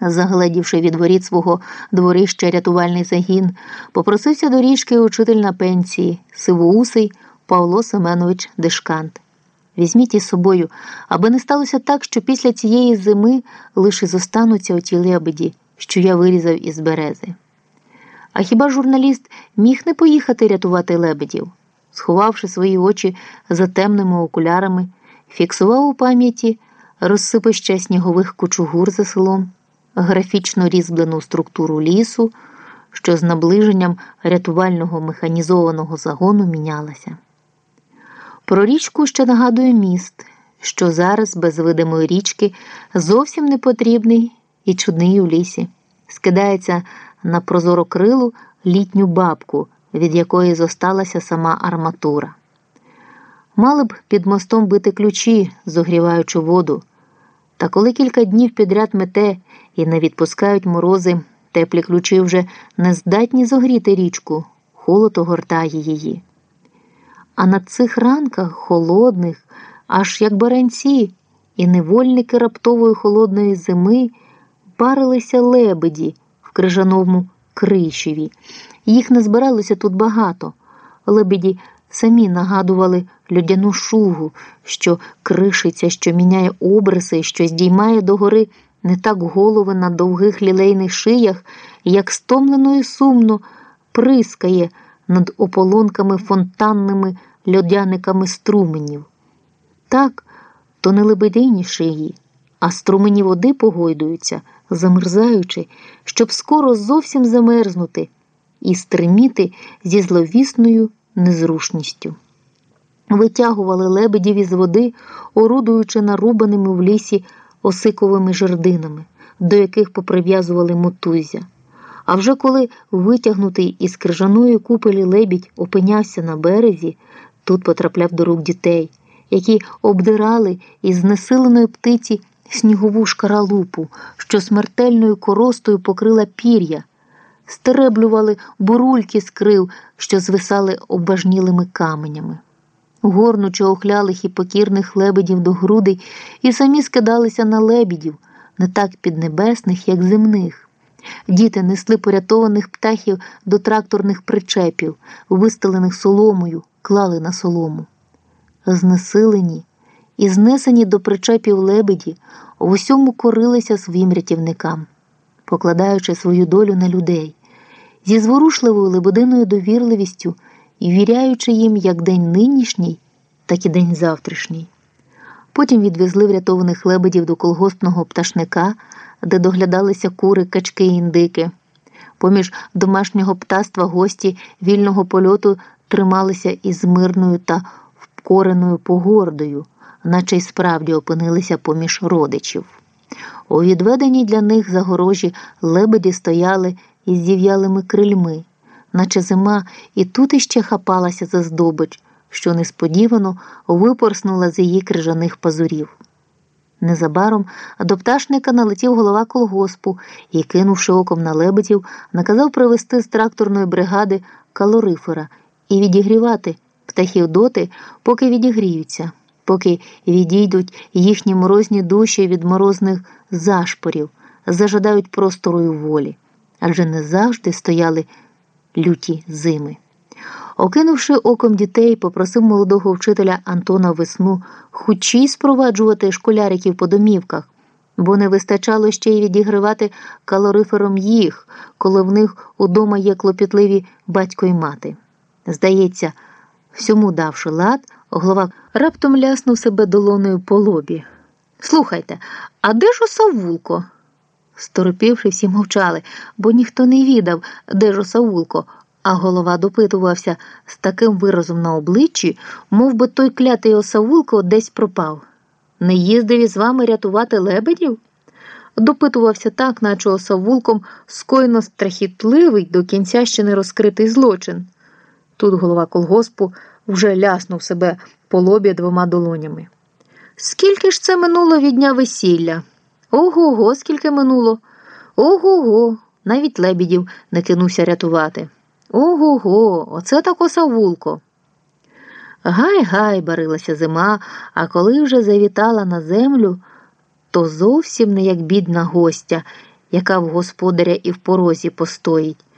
загледівши від воріт свого дворища рятувальний загін, попросився до річки учитель на пенсії, сивоусий Павло Семенович Дешкант. Візьміть із собою, аби не сталося так, що після цієї зими лише зостануться оті лебеді, що я вирізав із берези. А хіба журналіст міг не поїхати рятувати лебедів? Сховавши свої очі за темними окулярами, фіксував у пам'яті розсипища снігових кучугур за селом, графічно різьблену структуру лісу, що з наближенням рятувального механізованого загону мінялася. Про річку ще нагадує міст, що зараз без видимої річки зовсім не потрібний і чудний у лісі, скидається на прозорокрилу літню бабку, від якої зосталася сама арматура. Мали б під мостом бити ключі, зогріваючи воду. Та коли кілька днів підряд мете і не відпускають морози, теплі ключі вже не здатні зогріти річку, холод огортає її. А на цих ранках холодних, аж як баранці, і невольники раптової холодної зими парилися лебеді в крижаному кришеві. Їх не збиралося тут багато. Лебеді самі нагадували людяну шугу, що кришиться, що міняє обриси, що здіймає догори не так голови на довгих лілейних шиях, як стомлено і сумно прискає над ополонками фонтанними льодяниками струменів. Так, то не лебедині шиї, а струмені води погойдуються, замерзаючи, щоб скоро зовсім замерзнути і стриміти зі зловісною незрушністю. Витягували лебедів із води, орудуючи нарубаними в лісі осиковими жердинами, до яких поприв'язували мотузя. А вже коли витягнутий із крижаної купелі лебідь опинявся на березі, тут потрапляв до рук дітей, які обдирали із знесиленої птиці снігову шкаралупу, що смертельною коростою покрила пір'я, стереблювали бурульки з крил, що звисали обважнілими каменями. Горнучи охлялих і покірних лебедів до грудей і самі скидалися на лебідів, не так піднебесних, як земних. Діти несли порятованих птахів до тракторних причепів, вистелених соломою, клали на солому. Знесилені і знесені до причепів лебеді в усьому корилися своїм рятівникам, покладаючи свою долю на людей, зі зворушливою лебединою довірливістю і віряючи їм як день нинішній, так і день завтрашній. Потім відвезли врятованих лебедів до колгоспного пташника, де доглядалися кури, качки і індики. Поміж домашнього птаства гості вільного польоту трималися із мирною та вкореною погордою, наче й справді опинилися поміж родичів. У відведеній для них загорожі лебеді стояли із зів'ялими крильми, наче зима і тут іще хапалася за здобич, що несподівано випорснула з її крижаних пазурів. Незабаром до пташника налетів голова колгоспу і, кинувши оком на лебедів, наказав привезти з тракторної бригади калорифера і відігрівати птахів доти, поки відігріються, поки відійдуть їхні морозні душі від морозних зашпорів, зажадають простору й волі, адже не завжди стояли люті зими. Окинувши оком дітей, попросив молодого вчителя Антона Весну хучі спроваджувати школяриків по домівках, бо не вистачало ще й відігривати калорифером їх, коли в них удома є клопітливі батько й мати. Здається, всьому давши лад, голова раптом ляснув себе долоною по лобі. Слухайте, а де ж осавулко? Сторопівши, всі мовчали, бо ніхто не відав, де ж осавулко. А голова допитувався з таким виразом на обличчі, мов би той клятий осавулко десь пропав. Не їздив із вами рятувати лебедів? Допитувався так, наче осавулком скоєно страхітливий до кінця ще не розкритий злочин. Тут голова колгоспу вже ляснув себе по лобі двома долонями. Скільки ж це минуло від дня весілля? Ого го, скільки минуло? Ого го, навіть лебідів не кинувся рятувати. Ого го, оце так осавулко. Гай гай барилася зима, а коли вже завітала на землю, то зовсім не як бідна гостя, яка в господаря і в порозі постоїть.